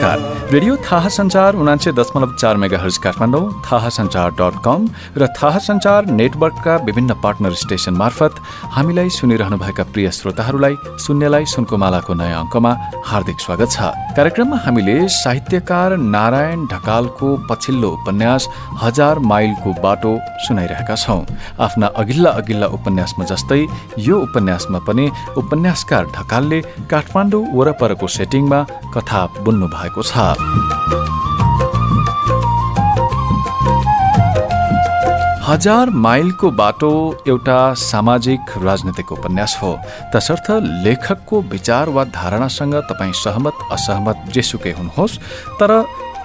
Cut. Radio थाहा संचार उनान्से दशमलव चार मेगा हर्ज काठमाडौँ थाहा संचार डट कम र थाहा संचार नेटवर्कका विभिन्न पार्टनर स्टेशन मार्फत हामीलाई सुनिरहनुभएका प्रिय श्रोताहरूलाई शून्यलाई सुनको मालाको नयाँ अङ्कमा हार्दिक स्वागत छ। कार्यक्रममा हामीले साहित्यकार नारायण ढकालको पछिल्लो उपन्यास हजार माइलको बाटो सुनाइरहेका छौँ। आफ्ना अघिल्ला अघिल्ला उपन्यासमा जस्तै यो उपन्यासमा पनि उपन्यासकार ढकालले काठमाडौँ वरपरको सेटिङमा कथा बुन्नु भएको छ। हजार माइलको बाटो एउटा सामाजिक राजनीतिक उपन्यास हो। तसर्थ लेखकको विचार वा धारणासँग तपाईँ सहमत असहमत जेसुकै हुनुहोस् तर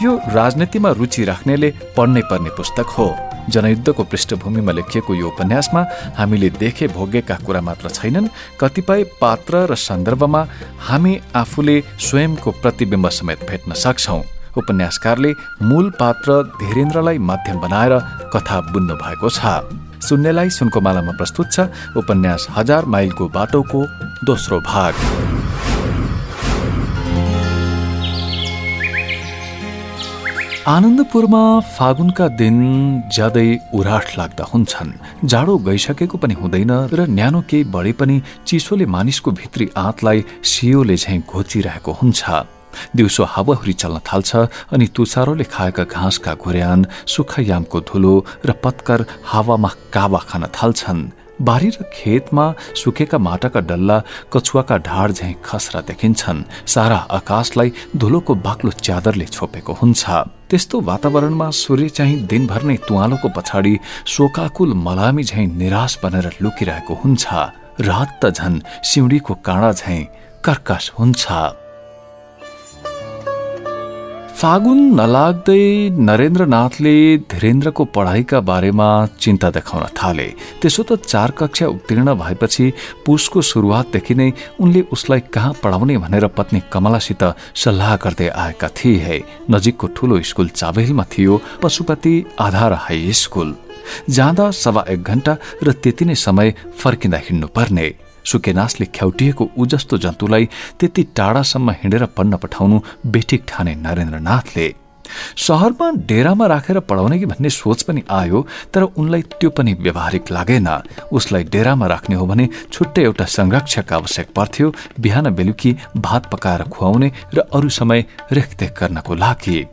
यो राजनीतिमा रुचि राख्नेले पढ्नै पर्ने पुस्तक हो। जनयुद्धको पृष्ठभूमिमा लेखिएको यो उपन्यासमा हामीले देखे भोगेका कुरा मात्र छैनन् कतिपय पात्र र सन्दर्भमा हामी आफूले स्वयंको प्रतिबिम्ब समेत भेट्न सक्छौं। उपन्यासकारले मूल पात्र धीरेन्द्रलाई माध्यम बनाएर कथा बुन्नु भएको छ। सुन्नेलाई सुनको मालामा प्रस्तुत छ उपन्यास हजार माइलको बाटोको दोस्रो भाग। आनन्दपुरमा फागुनका दिन ज्यादै उराठ लाग्दा हुन्छन्। जाडो गइसकेको पनि हुँदैन र न्यानो केही बढे पनि चिसोले मानिसको भित्री आँतलाई सियोले झैँ घोचिरहेको हुन्छ। दिउँसो हावाहुरी चल्न थाल्छ अनि तुसारोले खाएका घाँसका घुर्यान सुखयामको धुलो र पत्कर हावामा कावा खान थाल्छन्। बारी र खेतमा सुकेका माटाका डल्ला कछुवाका ढाड झैँ खसरा देखिन्छन्। सारा आकाशलाई धुलोको बाक्लो च्यादरले छोपेको हुन्छ। त्यस्तो वातावरणमा सूर्य चाहिँ दिनभर नै तुवालोको पछाडि शोकाकुल मलामी झैँ निराश बनेर लुकिरहेको हुन्छ। रात त झन् सिउडीको काँडा झैँ कर्कश हुन्छ। फागुन नलाग्दै नरेन्द्रनाथले धीरेन्द्रको पढाइका बारेमा चिन्ता देखाउन थाले। त्यसो त चार कक्षा उत्तीर्ण भएपछि पुसको सुरुवातदेखि नै उनले उसलाई कहाँ पढाउने भनेर पत्नी कमलासित सल्लाह गर्दै आएका थिए। नजिकको ठूलो स्कुल चाबेलमा थियो पशुपति आधार हाई स्कुल। जाँदा सवा एक घण्टा र त्यति नै समय फर्किँदा हिँड्नु पर्ने सुकेनासले ख्याउटिएको ऊ जस्तो जन्तुलाई त्यति टाढासम्म हिँडेर पढ्न पठाउनु बेठिक ठाने नरेन्द्रनाथले। सहरमा डेरामा राखेर पढाउने कि भन्ने सोच पनि आयो तर उनलाई त्यो पनि व्यवहारिक लागेन। उसलाई डेरामा राख्ने हो भने छुट्टै एउटा संरक्षक आवश्यक पर्थ्यो बिहान बेलुकी भात पकाएर खुवाउने र अरू समय रेखदेख गर्नको लागि।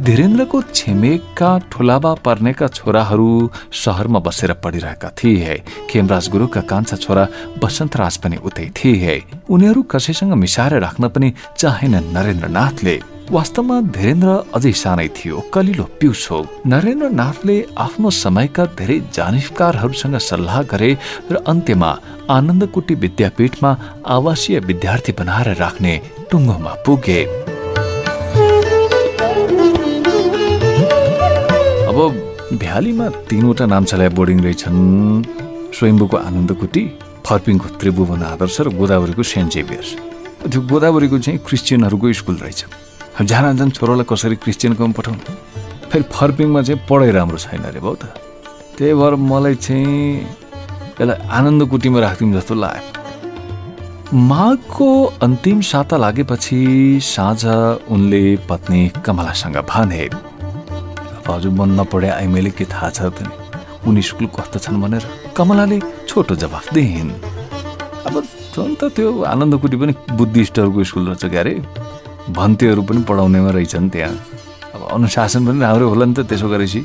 धीरेन्द्रको छिमेकका ठुलाबा पर्नेका छोराहरू सहरमा बसेर पढिरहेका थिए। खेमराज गुरुका कान्छा छोरा बसन्तराज पनि उतै थिए। उनीहरू कसैसँग मिसाएर राख्न पनि चाहेनन् नरेन्द्रनाथले। वास्तवमा धीरेन्द्र अझै सानै थियो कलिलो पिउसो। नरेन्द्रनाथले आफ्नो समयका धेरै जानिफकारहरूसँग सल्लाह गरे र अन्त्यमा आनन्दकुटी विद्यापीठमा आवासीय विद्यार्थी बनाएर राख्ने टुङ्गोमा पुगे। भ्यालीमा तिनवटा नाम चलाए बोर्डिङ रहेछन्। स्वयम्भूको आनन्दकुटी फर्पिङको त्रिभुवन आदर्श र गोदावरीको सेन्ट जेभियर्स। त्यो गोदावरीको चाहिँ क्रिस्चियनहरूको स्कुल रहेछ। जान जान छोरालाई कसरी क्रिस्चियनकोमा पठाउनु? फेरि फर्पिङमा चाहिँ पढाइ राम्रो छैन अरे भाउ त। त्यही भएर मलाई चाहिँ यसलाई आनन्दकुटीमा राखिदिउँ जस्तो लाग्यो। माघको अन्तिम साता लागेपछि साँझ उनले पत्नी कमलासँग भने हजुर मन नपढे आई मैले के थाहा छ त उनी स्कुल कस्तो छन्? भनेर कमलाले छोटो जवाफ दिइन्। अब झन् त त्यो आनन्दकुटी पनि बुद्धिस्टहरूको स्कुल रहेछ क्यारे भन्तेहरू पनि पढाउनेमा रहेछन् त्यहाँ। अब अनुशासन पनि राम्रो होला नि त त्यसो गरेपछि।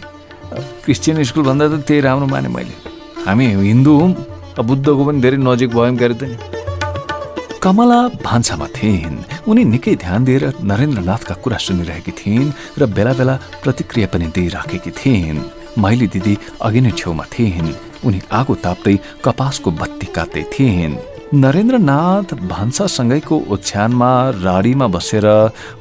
क्रिस्चियन स्कुल भन्दा त त्यही राम्रो माने मैले। हामी हिन्दू हौँ बुद्धको पनि धेरै नजिक भयौँ क्यारे त कमला भान्सामा थिइन्। उनी निकै ध्यान दिएर नरेन्द्रनाथका कुरा सुनिरहेकी थिइन् र बेला बेला प्रतिक्रिया पनि दिइराखेकी थिइन्। माइली दिदी अघि नै छेउमा थिइन्। उनी आगो ताप्दै कपासको बत्ती काट्दै थिइन्। नरेन्द्रनाथ भान्सासँगैको ओछ्यानमा राडीमा बसेर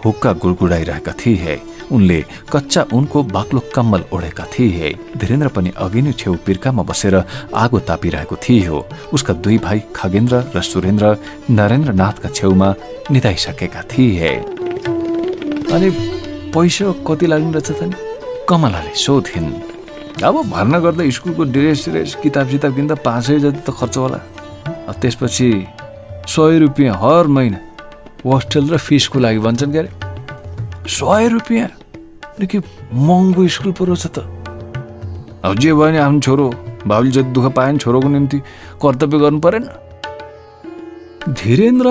हुक्का गुडगुडाइरहेका थिए। उनले कच्चा उनको बाक्लो कम्मल ओढेका थिए। धीरेन्द्र पनि अघि नै छेउ पिर्कामा बसेर आगो तापिरहेको थियो। उसका दुई भाइ खगेन्द्र र सुरेन्द्र नरेन्द्रनाथका छेउमा निधाइसकेका थिए। अनि पैसा कति लाग्ने रहेछ त नि? कमलाले सोधिन्। अब भर्ना गर्दा स्कुलको ड्रेस ड्रेस किताब सिताब किन्दा पाँच सय जति त खर्च होला। त्यसपछि सय रुपियाँ हर महिना होस्टेल र फिसको लागि भन्छन् क्यारे? सय रुपियाँ? के महँगो स्कुल पो रहेछ त। अब जे भयो नि आफ्नो छोरो बाबुले जति दुःख पाएन छोरोको निम्ति कर्तव्य गर्नु परेन। धीरेन्द्र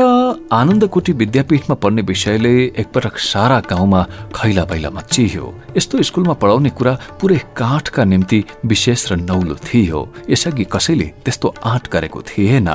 आनन्दकोटी विद्यापीठमा पढ्ने विषयले एकपटक सारा गाउँमा खैला बैला मचियो यस्तो स्कुलमा पढाउने कुरा पुरै काठका निम्ति विशेष र नौलो थियो। यसअघि कसैले त्यस्तो आँट गरेको थिएन।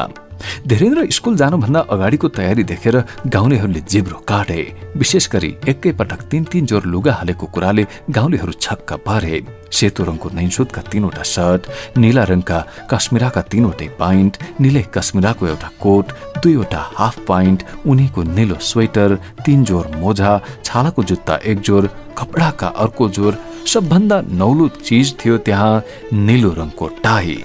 धेरैन्द्र स्कुल जानुभन्दा अगाडिको तयारी देखेर गाउँलेहरूले जिब्रो काटे। विशेष गरी एकैपटक तीन तीन जोर लुगा हालेको कुराले गाउँलेहरू छक्क पारे। सेतो रङको नैनसुतका तीनवटा सर्ट निला रङका कश्मिराका तीनवटै पाइन्ट निलै कश्मिराको एउटा कोट दुईवटा हाफ पाइन्ट उनीको निलो स्वेटर तीन जोर मोजा छालाको जुत्ता एक जोर कपडाका अर्को जोर सबभन्दा नौलो चिज थियो त्यहाँ निलो रङको टाई।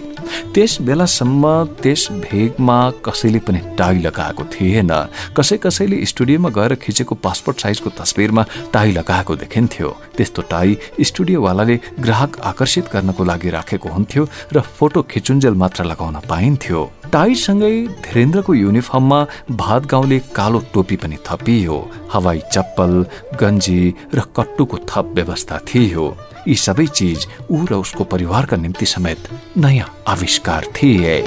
त्यस बेलासम्म त्यस भेगमा कसैले पनि टाई लगाएको थिएन। कसै कसैले स्टुडियोमा गएर खिचेको पासपोर्ट साइजको तस्विरमा टाई लगाएको देखिन्थ्यो। त्यस्तो टाई स्टुडियोवालाले ग्राहक आकर्षित गर्नको लागि राखेको हुन्थ्यो र फोटो खिचुन्जेल मात्र लगाउन पाइन्थ्यो। टाईसँगै धीरेन्द्रको युनिफर्ममा भात गाउँले कालो टोपी पनि थपियो। हवाई चप्पल गन्जी र कट्टुको थप व्यवस्था थियो। यी सबै चिज ऊ र उसको परिवारका निम्ति समेत नयाँ आविष्कार थिए।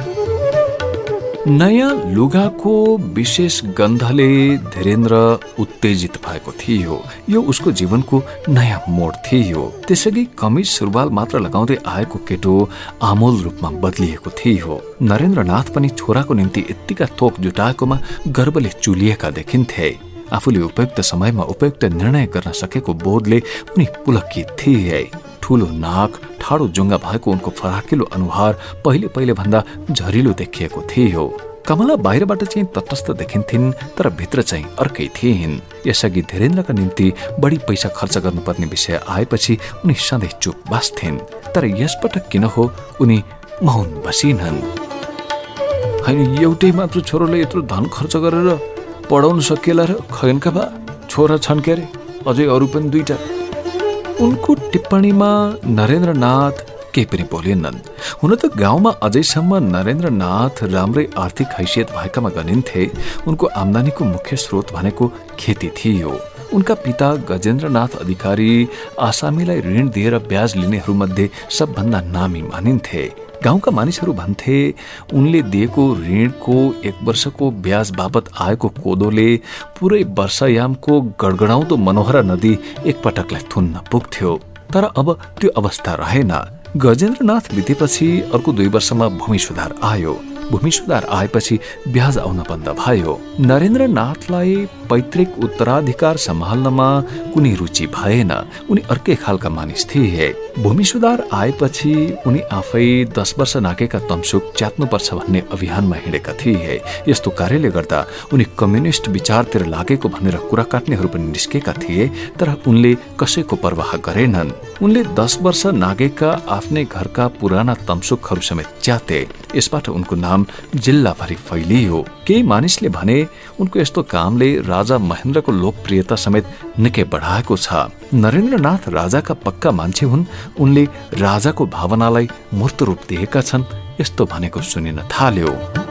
नयाँ लुगाको विशेष गन्धले धीरेन्द्र उत्तेजित भएको थियो। यो उसको जीवनको नयाँ मोड थियो। त्यसअघि कमिज सुरुवाल मात्र लगाउँदै आएको केटो आमूल रूपमा बदलिएको थियो। नरेन्द्रनाथ पनि छोराको निम्ति यत्तिका थोक जुटाएकोमा गर्वले चुलिएका देखिन्थे। आफूले उपयुक्त समयमा उपयुक्त निर्णय गर्न सकेको बोधले उनी पुलकित थिए। ठुलो नाक ठाडो जुङ्गा भएको उनको फराकिलो अनुहार पहिले पहिले भन्दा झरिलो देखिएको थियो। कमला बाहिरबाट चाहिँ तटस्थ देखिन्थिन् तर भित्र चाहिँ अर्कै थिइन्। यसअघि धेरेन्द्रका निम्ति बढी पैसा खर्च गर्नुपर्ने विषय आएपछि उनी सधैँ चुप बाँच्थिन् तर यसपटक किन हो उनी मौन बसिनन्। होइन एउटै मात्र छोरोले यत्रो धन खर्च गरेर पढाउन सकिएला र खगनका बा छोरा छन् के अरे? अझै अरू पनि दुईटा। उनको टिप्पणीमा नरेन्द्रनाथ केही पनि बोलेनन्। हुन त गाउँमा अझैसम्म नरेन्द्रनाथ राम्रै आर्थिक हैसियत भएकामा गनिन्थे। उनको आम्दानीको मुख्य स्रोत भनेको खेती थियो। उनका पिता गजेन्द्रनाथ अधिकारी आसामीलाई ऋण दिएर ब्याज लिनेहरूमध्ये सबभन्दा नामी मानिन्थे। गाउँका मानिसहरू भन्थे उनले दिएको ऋणको एक वर्षको ब्याज बापत आएको कोदोले पुरै वर्षायामको गडगडाउँदो मनोहरा नदी एकपटकलाई थुन्न पुग्थ्यो। तर अब त्यो अवस्था रहेन। गजेन्द्रनाथ बितेपछि अर्को दुई वर्षमा भूमि सुधार आयो। भूमि सुधार आएपछि ब्याज आउन बन्द भयो। नरेन्द्रनाथलाई पैतृक उत्तराधिकार सम्हाल्नमा कुनै रुचि भएन। उनी अर्कै खालका मानिस थिए। भूमि सुधार आएपछि उनी आफै दस वर्ष नागेका तमसुक च्यात्नुपर्छ भन्ने अभियानमा हिँडेका थिए। यस्तो कार्यले गर्दा उनी कम्युनिस्ट विचारतिर लागेको भनेर कुरा काट्नेहरू पनि निस्केका थिए तर उनले कसैको प्रवाह गरेनन्। उनले दस वर्ष नागेका आफ्नै घरका पुराना तमसुकहरू समेत च्याते। यसबाट उनको नाम जिल्लाभरि फैलियो। केही मानिसले भने उनको यस्तो कामले राजा महेन्द्रको लोकप्रियता समेत निकै बढाएको छ। नरेन्द्रनाथ राजाका पक्का मान्छे हुन् उनले राजाको भावनालाई मूर्त रूप दिएका छन् यस्तो भनेको सुनिन थाल्यो।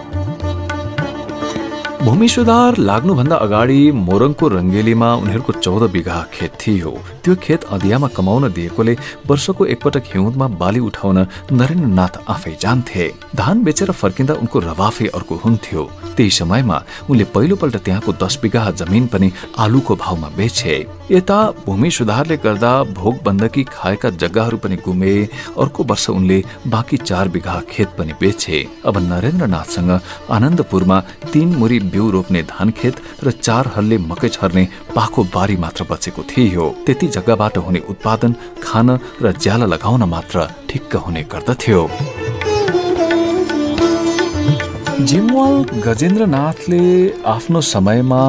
भूमि सुधार लाग्नुभन्दा अगाडि मोरङको रङ्गेलीमा उनीहरूको चौध बिघा खेत थियो। त्यो खेत अधियामा कमाउन दिएकोले वर्षको एकपटक हिउँदमा बाली उठाउन नरेन्द्रनाथ आफै जान्थे। धान बेचेर फर्किँदा उनको रवाफे अर्को हुन्थ्यो। त्यही समयमा उनले पहिलोपल्ट त्यहाँको दस बिघा जमिन पनि आलुको भावमा बेचे। यता भूमि सुधारले गर्दा भोग बन्दकी खाएका जग्गाहरू पनि गुमे अर्को वर्ष उनले बाँकी चार बिघा खेत पनि बेचे। अब नरेन्द्रनाथसँग आनन्दपुरमा तीन मुरी बिउ रोप्ने धान खेत र चार हलले मकै छर्ने पाखो बारी मात्र बचेको थियो। त्यति जग्गाबाट हुने उत्पादन खान र ज्याला लगाउन मात्र ठिक्क हुने गर्दथ्यो। जिमवाल गजेन्द्रनाथले आफ्नो समयमा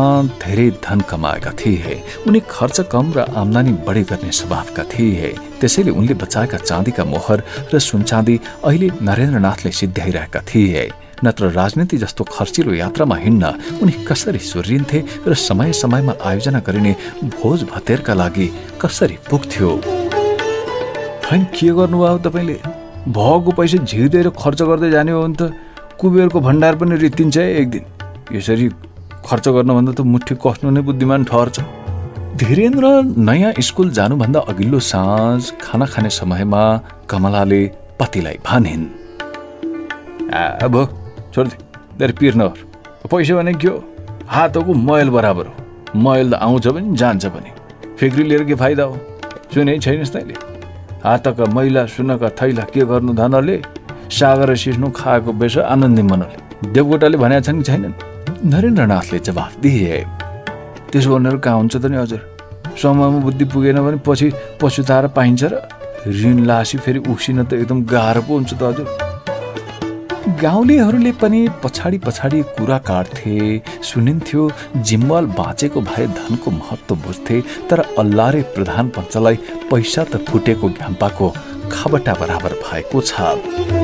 धेरै धन कमाएका थिए। उनी खर्च कम र आम्दानी बढी गर्ने स्वभावका थिए। त्यसैले उनले बचाएका चाँदीका मोहर र सुनचाँदी अहिले नरेन्द्रनाथले सिद्ध्याइरहेका थिए। नत्र राजनीति जस्तो खर्चिलो यात्रामा हिँड्न उनी कसरी सुरिन्थे र समय समयमा आयोजना गरिने भोज भतेरका लागि कसरी पुग्थ्यो? के गर्नुभयो तपाईँले? भएको पैसा झिर्दै खर्च गर्दै जाने हो भने त कुबेरको भण्डार पनि रित्तिन्छ है एक दिन। यसरी खर्च गर्नुभन्दा त मुठी कस्नु नै बुद्धिमान ठहर्छ धीरेन्द्र नयाँ स्कुल जानुभन्दा अघिल्लो साँझ खाना खाने समयमा कमलाले पतिलाई भनिन्। अब छोड्दे धेरै पिर नगर। पैसा भने के हो? हातको मैल बराबर हो। मैल त आउँछ पनि जान्छ पनि। फिक्री लिएर के फाइदा हो? सुने छैनस् तैँले हातका मैला सुनका थैला के गर्नु धनले? सागर सिस्नु खाएको बेस आनन्दी मनले। देवकोटाले भनेका छन् कि छैनन्? नरेन्द्रनाथले जवाफ दिए। त्यसो भनेर कहाँ हुन्छ त नि हजुर? समयमा बुद्धि पुगेन भने पछि पछुताएर पाइन्छ र ऋण लासी फेरि उक्सिन त एकदम गाह्रो पो हुन्छ त हजुर। गाउँलेहरूले पनि पछाडि पछाडि कुरा काट्थे सुनिन्थ्यो जिम्वाल बाँचेको भए धनको महत्त्व बुझ्थे तर अल्लारे प्रधान पञ्चलाई पैसा त फुटेको घ्याम्पाको खबटा बराबर भएको छ।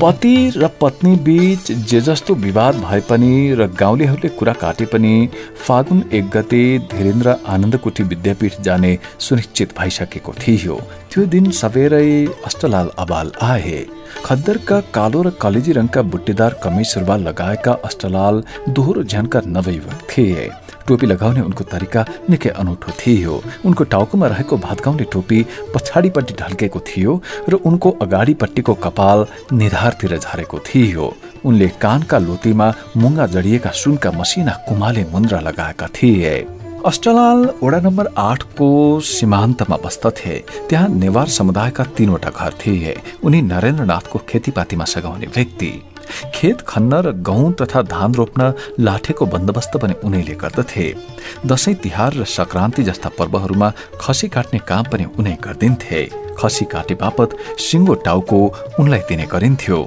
पति र पत्नी बीच जे जस्तो विवाद भए पनि र गाउँलेहरूले कुरा काटे पनि फागुन एक गते धीरेन्द्र आनन्दकुटी विद्यापीठ जाने सुनिश्चित भइसकेको थियो। त्यो दिन सबेरै अष्टलाल अबाल आए। खद्दरका कालो र कलेजी रङका बुट्टेदार कमिज सुरुवाल लगाएका अष्टलाल दोहोरो झ्यानका नवयुवक थिए। टोपी लगाउने उनको तरिका निकै अनौठो थियो। उनको टाउकोमा रहेको भातगाउने टोपी पछाडिपट्टि ढल्केको थियो र उनको अगाडिपट्टिको कपाल निधारतिर झरेको थियो। उनले कानका लोतीमा मुङ्गा जडिएका सुनका मसिना कुमाले मुन्द्रा लगाएका थिए। अष्टलाल वडा नम्बर आठको सीमान्तमा बस्दथे। त्यहाँ नेवार समुदायका तीनवटा घर थिए। उनी नरेन्द्रनाथको खेतीपातीमा सघाउने व्यक्ति। खेत खन्न र गहुँ तथा धान रोप्न लाठेको बन्दोबस्त पनि उनैले गर्दथे। दसैँ तिहार र संक्रान्ति जस्ता पर्वहरूमा खसी काट्ने काम पनि उनै गरिदिन्थे। खसी काटे बापत सिङ्गो टाउको उनलाई दिने गरिन्थ्यो।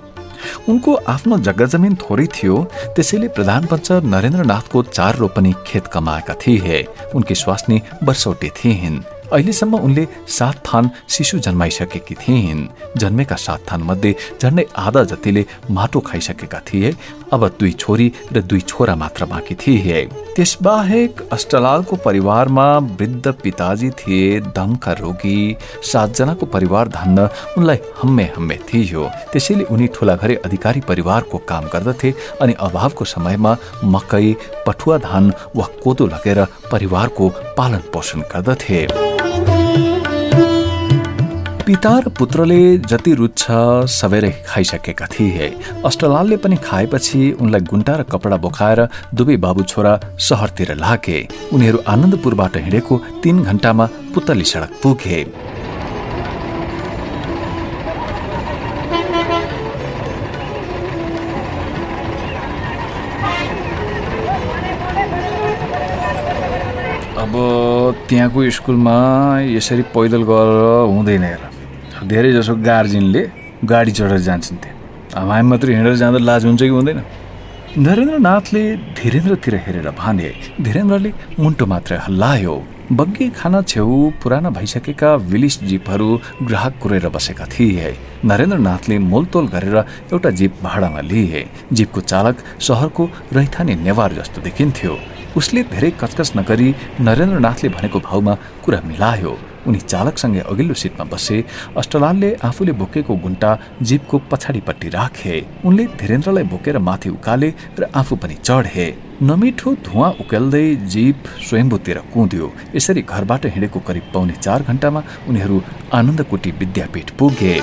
उनको आफ्नो जग्गा जमिन थोरै थियो त्यसैले प्रधानपञ्च नरेन्द्रनाथको चार रोपनी खेत कमाएका थिए। उनकी स्वास्नी वर्षौटे थिइन्। अहिलेसम्म उनले सात थान शिशु जन्माइसकेकी थिइन्। जन्मेका सात थान मध्ये झन्डै आधा जतिले माटो खाइसकेका थिए अब दुई छोरी र दुई छोरा मात्र बाँकी थिए। त्यसबाहेक अष्टलालको परिवारमा वृद्ध पिताजी थिए दमका रोगी सातजनाको परिवार धान्न उनलाई हम्मे हम्मे थियो। त्यसैले उनी ठुला घरे अधिकारी परिवारको काम गर्दथे अनि अभावको समयमा मकै पठुवा धान वा कोदो लगेर परिवारको पालन पोषण गर्दथे। पिता र पुत्रले जति रुच्छ सबेरै खाइसकेका थिए। अष्टलालले पनि खाएपछि उनलाई गुन्टा र कपडा बोकाएर दुवै बाबु छोरा सहरतिर लागे। उनीहरू आनन्दपुरबाट हिँडेको तीन घण्टामा पुतली सडक पुगे। अब त्यहाँको स्कुलमा यसरी पैदल गरेर हुँदैन हेर धेरै जसो गार्जियनले गाडी चढेर जान्छन् त्यहाँ। हामी मात्र हिँडेर जाँदा लाज हुन्छ कि हुँदैन? नरेन्द्रनाथले धीरेन्द्रतिर हेरेर भने धीरेन्द्रले मुन्टो मात्रै हल्लायो। बग्गी खाना छेउ पुराना भइसकेका विलिस जिपहरू ग्राहक कुरेर बसेका थिए। नरेन्द्रनाथले मोलतोल गरेर एउटा जिप भाडामा लिए। जिपको चालक सहरको रैथाने नेवार जस्तो देखिन्थ्यो। उसले धेरै कचकच नगरी नरेन्द्रनाथले भनेको भाउमा कुरा मिलायो। उनी चालकसँगै अघिल्लो सिटमा बसे अष्टलालले आफूले बोकेको गुन्टा जिपको पछाडिपट्टि राखे। उनले धीरेन्द्रलाई बोकेर माथि उकाले र आफू पनि चढे। नमिठो धुवा उकेल्दै जीप स्वयम्भूतिर कुद्यो। यसरी घरबाट हिँडेको करिब पाउने चार घण्टामा उनीहरू आनन्दकुटी विद्यापीठ पुगे।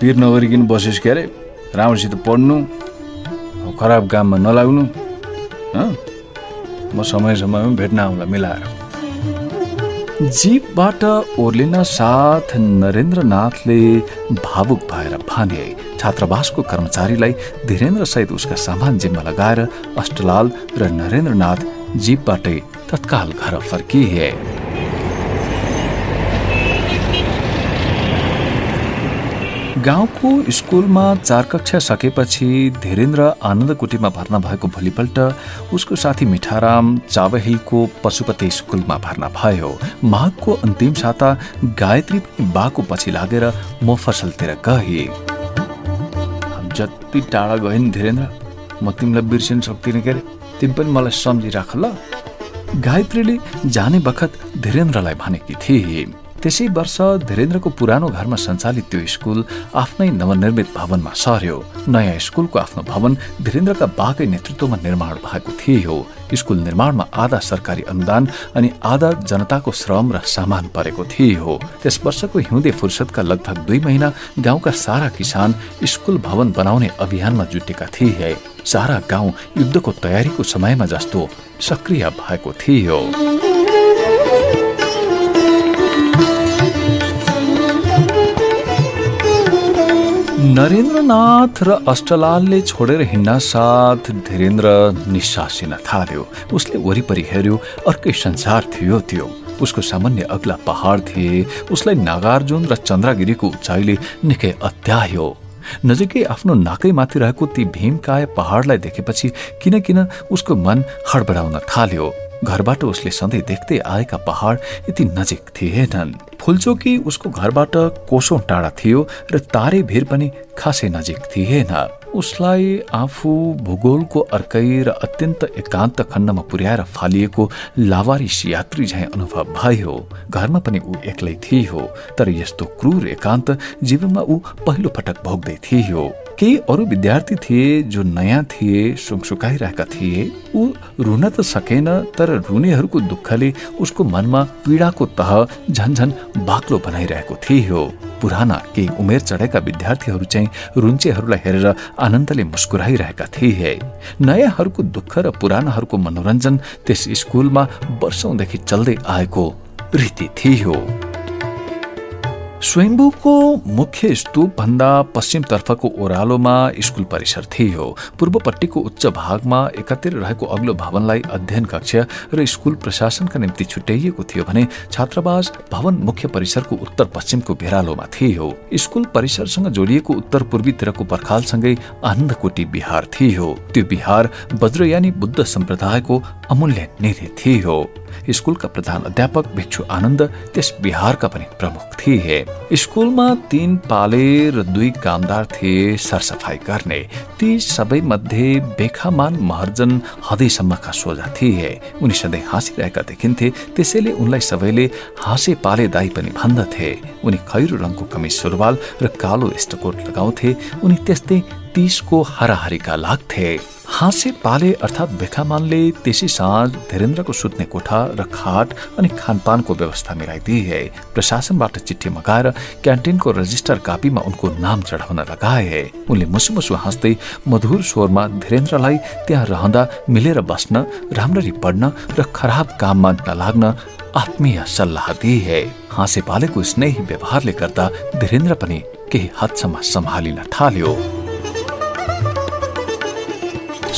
पिर नगरिकन बसेस् के अरे राम्रोसित पढ्नु? खराब काममा नलाग्नु? म समय समयमा भेट्न आउँला मिलाएर। जीवबाट ओर्लिन साथ नरेन्द्रनाथले भावुक भएर भने छात्रावासको कर्मचारीलाई धीरेन्द्रसहित उसका सामान जिम्मा लगाएर अष्टलाल र नरेन्द्रनाथ जीवबाटै तत्काल घर फर्किए। गाउँको स्कुलमा चार कक्षा सकेपछि धीरेन्द्र आनन्दकुटीमा भर्ना भएको भोलिपल्ट उसको साथी मिठाराम चावहिलको पशुपति स्कुलमा भर्ना भयो। माघको अन्तिम साता गायत्री बाको पछि लागेर म फसलतिर गए जति टाढा गए नि धीरेन्द्र म तिमीलाई बिर्सिन सक्दिनँ के अरे तिमी पनि मलाई सम्झिराख ल। गायत्रीले जाने बखत धीरेन्द्रलाई भनेकी थिए। त्यसै वर्ष धीरेन्द्रको पुरानो घरमा सञ्चालित त्यो स्कुल आफ्नै नवनिर्मित भवनमा सर्यो नयाँ स्कुलको आफ्नो भवन धीरेन्द्रका बाकै नेतृत्वमा निर्माण भएको थियो। स्कुल निर्माणमा आधा सरकारी अनुदान अनि आधा जनताको श्रम र सामान परेको थियो। त्यस वर्षको हिउँदे फुर्सदका लगभग दुई महिना गाउँका सारा किसान स्कुल भवन बनाउने अभियानमा जुटेका थिए। सारा गाउँ युद्धको तयारीको समयमा जस्तो सक्रिय भएको थियो। नरेन्द्रनाथ र अष्टलालले छोडेर हिँड्न साथ धीरेन्द्र निश्वासिन थाल्यो। उसले वरिपरि हेर्यो अर्कै संसार थियो त्यो। उसको सामान्य अग्ला पहाड थिए। उसलाई नागार्जुन र चन्द्रगिरीको उचाइले निकै अत्यायो। नजिकै आफ्नो नाकैमाथि रहेको ती भीमकाय पहाडलाई देखेपछि किन किन उसको मन हडबडाउन थाल्यो। घरबाट उसले सधैँ देख्दै आएका पहाड यति नजिक थिएनन्। फुलचोकी उसको घरबाट कोसौँ टाढा थियो र तारे भिर पनि खासै नजिक थिएन। उसलाई आफू भूगोलको अर्कै र अत्यन्त एकान्त खण्डमा पुर्याएर फालिएको लावारिस यात्री झैँ अनुभव भयो। घरमा पनि ऊ एक्लै थियो तर यस्तो क्रूर एकान्त जीवनमा ऊ पहिलो पटक भोग्दै थियो। केही अरू विद्यार्थी थिए जो नयाँ थिए सुकसुकाइरहेका थिए। ऊ रुन त सकेन तर रुनेहरूको दुःखले उसको मनमा पीडाको तह झन्झन बाक्लो बनाइरहेको थियो। पुराना केही उमेर चढेका विद्यार्थीहरू चाहिँ रुन्चेहरूलाई हेरेर आनन्दले मुस्कुराइरहेका थिए। नयाँहरूको दुःख र पुरानाहरूको मनोरञ्जन त्यस स्कुलमा वर्षौंदेखि चल्दै आएको रीति थियो। स्वयम्भूको मुख्य स्तूप भन्दा पश्चिमतर्फको ओह्रालोमा स्कुल परिसर थियो। पूर्वपट्टिको उच्च भागमा एकातिर रहेको अग्लो भवनलाई अध्ययन कक्ष र स्कुल प्रशासनका निम्ति छुट्याइएको थियो भने छात्रावास भवन मुख्य परिसरको उत्तर पश्चिमको भेरालोमा थियो। स्कुल परिसरसँग जोडिएको उत्तर पूर्वीतिरको पर्खालसँगै आनन्दकोटी बिहार थियो। त्यो बिहार वज्रयानी बुद्ध सम्प्रदायको अमूल्य निधि थियो। स्कुलका प्रधान अध्यापक भिक्षु आनन्द त्यस बिहारका पनि प्रमुख थिए। स्कुलमा तीन पाले र दुई कामदार थिए सरसफाई गर्ने। ती सबै मध्ये बेखामान महर्जन हदैसम्मका सोझा थिए। उनी सधैँ हाँसिरहेका देखिन्थे त्यसैले उनलाई सबैले हाँसे पाले दाई पनि भन्दथे। उनी खैरो रङको कमिज सुरुवाल र कालो स्टकोट लगाउँथे। उनी त्यस्तै तिसको हराहरीका लाग्थे हाँसे पाले अर्थात् बेखामानले त्यसै साँझ धीरेन्द्रको सुत्ने कोठा र खाट अनि खानपानको व्यवस्था मिलाइदिए। प्रशासनबाट चिठी मगाएर क्यान्टिनको रजिस्टर कापीमा उनको नाम चढाउन लगाए। उनले मुसु मुसु हाँस्दै मधुर स्वरमा धीरेन्द्रलाई त्यहाँ रहँदा मिलेर बस्न राम्ररी पढ्न र खराब काममा नलाग्न आत्मीय सल्लाह दिए। हाँसे पालेको स्नेही व्यवहारले गर्दा धीरेन्द्र पनि केही हदसम्म सम्हालिन थाल्यो।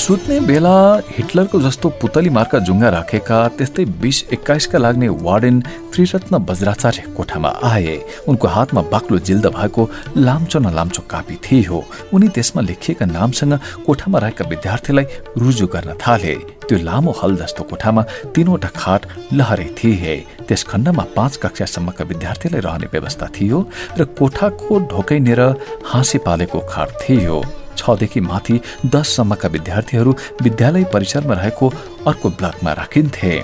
सुत्ने बेला हिटलरको जस्तो पुतली मार्का जुङ्गा राखेका त्यस्तै बिस एक्काइसका लाग्ने वार्डेन त्रिरत्न वज्राचार्य कोठामा आए। उनको हातमा बाक्लो जिल्द भएको लाम्चो न लाम्चो कापी थियो। उनी त्यसमा लेखिएका नामसँग कोठामा रहेका विद्यार्थीलाई रुजु गर्न थाले। त्यो लामो हल जस्तो कोठामा तीनवटा खाट लहरै थिए। त्यस खण्डमा पाँच कक्षासम्मका विद्यार्थीलाई रहने व्यवस्था थियो र कोठाको ढोकैनेर हाँसी पालेको खाट थियो। छदेखि माथि दससम्मका विद्यार्थीहरू विद्यालय परिसरमा रहेको अर्को ब्लकमा राखिन्थे।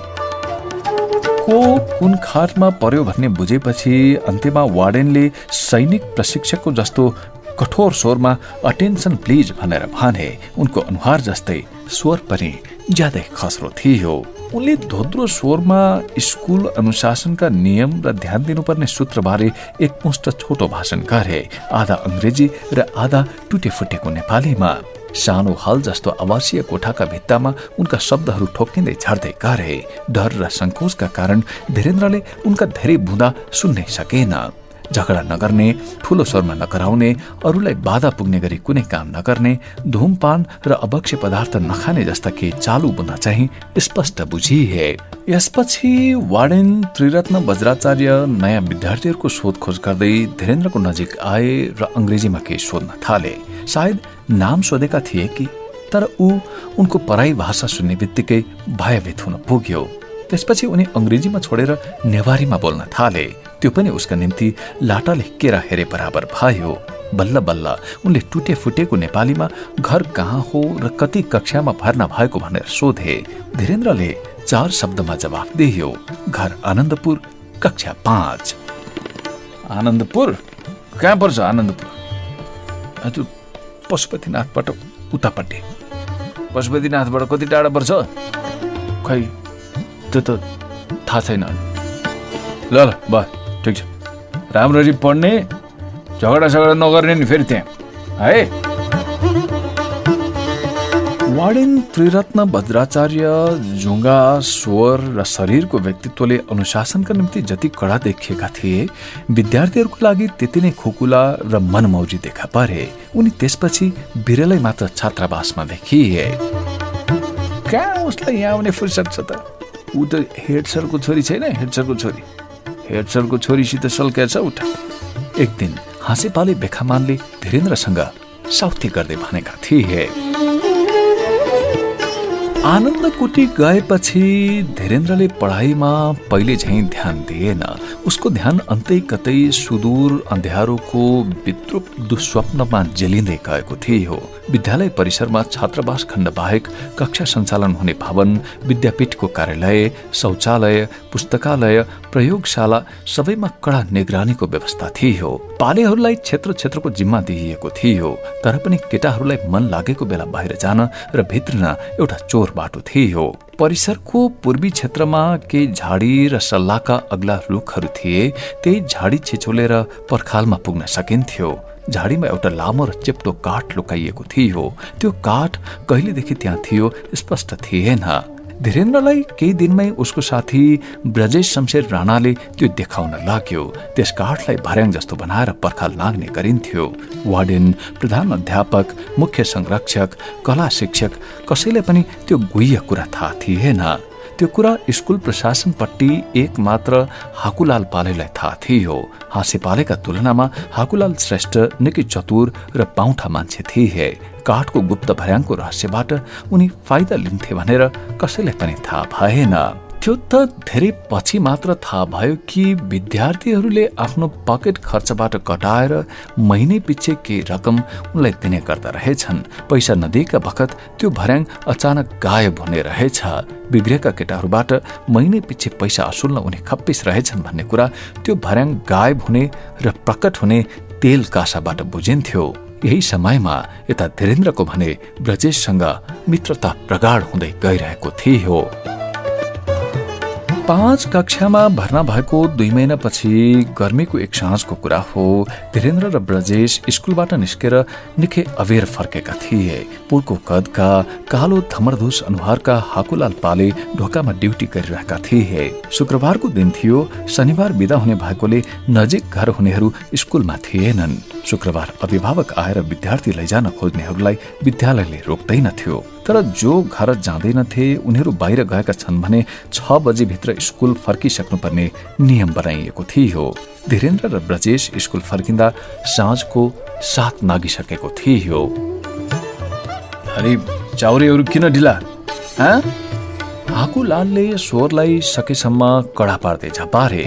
को कुन खाटमा पर्यो भन्ने बुझेपछि अन्त्यमा वार्डेनले सैनिक प्रशिक्षकको जस्तो कठोर स्वरमा अटेन्सन प्लिज भनेर भने। उनको अनुहार जस्तै स्वर पनि ज्यादै खस्रो थियो। उनले धोद्रो स्वरमा स्कुल अनुशासनका नियम र ध्यान दिनुपर्ने सूत्रबारे एकमुष्ट छोटो भाषण गरे। आधा अङ्ग्रेजी र आधा टुटे फुटेको नेपालीमा। सानो हल जस्तो आवासीय कोठाका भित्तामा उनका शब्दहरू ठोकिँदै झर्दै गरे। डर र सङ्कोचका कारण धीरेन्द्रले उनका धेरै बुँदा सुन्नै सकेन। झगडा नगर्ने ठुलो स्वरमा नकराउने अरूलाई बाधा पुग्ने गरी कुनै काम नगर्ने धुमपान र अभक्ष्य पदार्थ नखाने जस्ता केही चालु बुन्न चाहिँ स्पष्ट बुझिए यसपछि वार्डेन त्रिरत्न वज्राचार्य नयाँ विद्यार्थीहरूको सोधखोज गर्दै धीरेन्द्रको नजिक आए र अङ्ग्रेजीमा केही सोध्न थाले। सायद नाम सोधेका थिए कि तर ऊ उनको पराई भाषा सुन्ने बित्तिकै भयभीत हुन पुग्यो। त्यसपछि उनी अङ्ग्रेजीमा छोडेर नेवारीमा बोल्न थाले। त्यो पनि उसका निम्ति लाटाले केरा हेरे बराबर भयो। बल्ल बल्ल उनले टुटे फुटेको नेपालीमा घर कहाँ हो र कति कक्षामा भर्ना भएको भनेर सोधे। धीरेन्द्रले चार शब्दमा जवाफ दियो घर आनन्दपुर कक्षा पाँच। आनन्दपुर? कहाँ पर्छ आनन्दपुर? हजुर पशुपतिनाथबाट उतापट्टि। पशुपतिनाथबाट कति टाढा पर्छ? खै त्यो त थाहा छैन। ल ल बस। ठिक छ। राम्ररी पढ्ने झगडा सगडा नगर्ने नि फेरि त्यहाँ। है? वाडेन त्रिरत्न वज्राचार्य जुङ्गा स्वर र शरीरको व्यक्तित्वले अनुशासनका निम्ति जति कडा देखिएका थिए विद्यार्थीहरूको लागि त्यति नै खुकुला र मनमौजी देखा परे। उनी त्यसपछि बिरलै मात्र छात्रावासमा देखिए। कहाँ उसलाई यहाँ आउने फुर्सद छ त? ऊ त हेड सरको छोरी छैन हेड सरको छोरी। हेड सरको छोरीसित सल्क्या छ उठा। एक दिन हाँसेपाले बेखामानले धीरेन्द्रसँग साउथी गर्दै भनेका थिए आनन्द कुटी गएपछि धीरेन्द्रले पढाइमा पहिले झैँ ध्यान दिएन। उसको ध्यान अन्तै कतै सुदूर अँध्यारोको विद्रुप दुस्वप्नमा जेलिँदै गएको थियो। विद्यालय परिसरमा छात्रावास खण्ड बाहेक कक्षा सञ्चालन हुने भवन विद्यापीठको कार्यालय शौचालय पुस्तकालय प्रयोगशाला सबैमा कडा निगरानीको व्यवस्था थियो। पालेहरूलाई क्षेत्र क्षेत्रको जिम्मा दिइएको थियो तर पनि केटाहरूलाई मन लागेको बेला बाहिर जान र भित्रिन एउटा चोर बाटो थियो। परिसरको पूर्वी क्षेत्रमा केही झाडी र सल्लाहका अग्ला रुखहरू थिए त्यही झाडी छिचोलेर पर्खालमा पुग्न सकिन्थ्यो। झाडीमा एउटा लामो र चेप्टो काठ लुकाइएको थियो। त्यो काठ कहिलेदेखि त्यहाँ थियो स्पष्ट थिएन। धीरेन्द्रलाई केही दिनमै उसको साथी ब्रजेश शमशेर राणाले त्यो देखाउन लाग्यो। त्यस काठलाई भर्याङ जस्तो बनाएर पर्खाल नाग्ने गरिन्थ्यो। वार्डेन प्रधान अध्यापक मुख्य संरक्षक कला शिक्षक कसैलाई पनि त्यो गुह्य कुरा थाहा थिएन। त्यो कुरा स्कुल प्रशासनपट्टि एक मात्र हाकुलाल पालेलाई थाहा थियो। हाँसे पालेका तुलनामा हाकुलाल श्रेष्ठ निकै चतुर र पाउठा मान्छे थिए। काठको गुप्त भर्याङको रहस्यबाट उनी फाइदा लिन्थे भनेर कसैलाई पनि थाहा भएन। त्यो त धेरै पछि मात्र थाहा भयो कि विद्यार्थीहरूले आफ्नो पकेट खर्चबाट कटाएर महिने पछि केही रकम उनलाई दिने गर्दा रहेछन्। पैसा नदिएका बखत त्यो भर्याङ अचानक गायब हुने रहेछ। बिग्रेका केटाहरूबाट महिने पछि पैसा असुल्न उनी खप्पिस रहेछन् भन्ने कुरा त्यो भर्याङ गायब हुने र प्रकट हुने तेल कासाबाट बुझिन्थ्यो। यही समयमा यता धीरेन्द्रको भने ब्रजेशसँग मित्रता प्रगाढ हुँदै गइरहेको थियो। पाँच कक्षामा भर्ना भएको दुई महिनापछि गर्मीको एक साँझको कुरा हो। धीरेन्द्र र ब्रजेश स्कुलबाट निस्केर निकै अवेर फर्केका थिए। पुलको कदका कालो थमरधुस अनुहारका हाकुलाल पाले ढोकामा ड्युटी गरिरहेका थिए। शुक्रबारको दिन थियो। शनिबार विदा हुने भएकोले नजिक घर हुनेहरू स्कुलमा थिएनन्। शुक्रबार अभिभावक आएर विद्यार्थी लैजान खोज्नेहरूलाई विद्यालयले रोक्दैनथ्यो तर जो घर जाँदैनथे उनीहरू बाहिर गएका छन् भने छ बजीभित्र स्कुल फर्किसक्नुपर्ने नियम बनाइएको थियो। धीरेन्द्र र ब्रजेश स्कुल फर्किँदा साँझको सात नागिसकेको थियो। अरे चाउरेहरू किन ढिला? लालले स्वरलाई सकेसम्म कडा पार्दै झपारे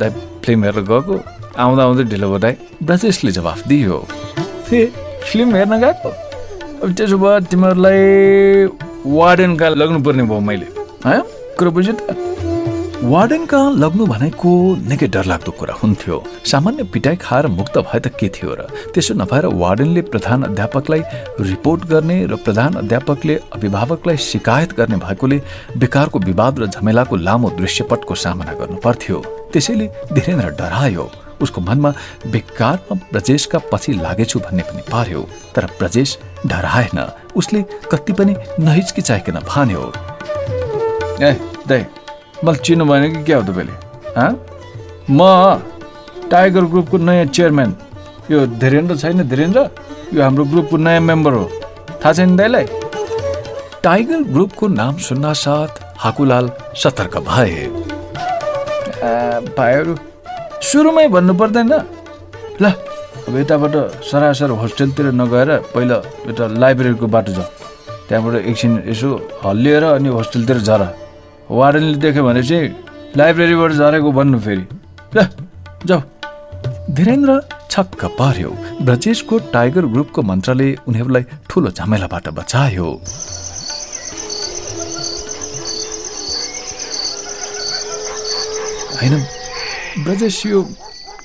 दाइ फिल्म हेरेर गएको? आउँदा आउँदै ढिलो बधाई ब्रजेशले जवाफ दियो। फिल्म हेर्न गएको? अब त्यसो भए तिमीहरूलाई वार्डेन कहाँ लग्नु पर्ने भयो मैले। है? कुरो बुझ्यो त? वार्डेन कहाँ लग्नु भनेको निकै डरलाग्दो कुरा हुन्थ्यो। सामान्य पिटाइ खाएर मुक्त भए त के थियो र? त्यसो नभएर वार्डेनले प्रधान अध्यापकलाई रिपोर्ट गर्ने र प्रधान अध्यापकले अभिभावकलाई शिकायत गर्ने भएकोले बेकारको विवाद र झमेलाको लामो दृश्यपटको सामना गर्नु पर्थ्यो। त्यसैले धीरेन्द्र डरायो। उसको मनमा बेकारमा ब्रजेशका पछि लागेछु भन्ने पनि पार्यो। तर ब्रजेश डराएन। उसले कति पनि नहिचकिचाइकन भन्यो। ए दाइ मलाई चिन्नु भएन कि क्या हो तपाईँले? म टाइगर ग्रुपको नयाँ चेयरम्यान। यो धीरेन्द्र छैन धीरेन्द्र? यो हाम्रो ग्रुपको नयाँ मेम्बर हो। थाहा छैन दाइलाई? टाइगर ग्रुपको नाम सुन्न साथ हाकुलाल सतर्क भए। भाइहरू सुरुमै भन्नु पर्दैन। ल अब यताबाट सरासर होस्टेलतिर नगएर पहिला यता लाइब्रेरीको बाटो जाऊ। त्यहाँबाट एकछिन यसो हल्लिएर अनि होस्टेलतिर झर। वार्डनले देख्यो भने चाहिँ लाइब्रेरीबाट झरेको भन्नु फेरि। ल जाऊ। धीरेन्द्र छक्क पार्यो। ब्रजेशको टाइगर ग्रुपको मन्त्रले उनीहरूलाई ठुलो झमेलाबाट बचायो। होइन ब्रजेश यो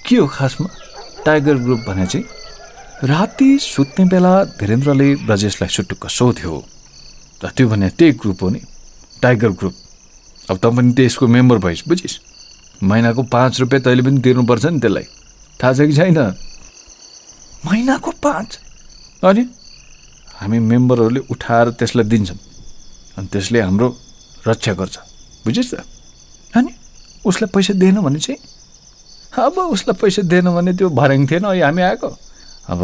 के हो खासमा? टाइगर ग्रुप भने चाहिँ राति सुत्ने बेला धीरेन्द्रले ब्रजेशलाई सुटुक्क सोध्यो। र त्यो भने त्यही ग्रुप हो नि टाइगर ग्रुप अब त पनि त्यसको मेम्बर भइस् बुझिस्? महिनाको पाँच रुपियाँ तैँले पनि तिर्नुपर्छ नि त्यसलाई। थाहा छ कि छैन? महिनाको पाँच? अनि? हामी मेम्बरहरूले उठाएर त्यसलाई दिन्छौँ अनि त्यसले हाम्रो रक्षा गर्छ। बुझिस् त? अनि? उसलाई पैसा दिएन भने चाहिँ? अब उसलाई पैसा दिएन भने त्यो भर्याङ थिएन अहिले हामी आएको। अब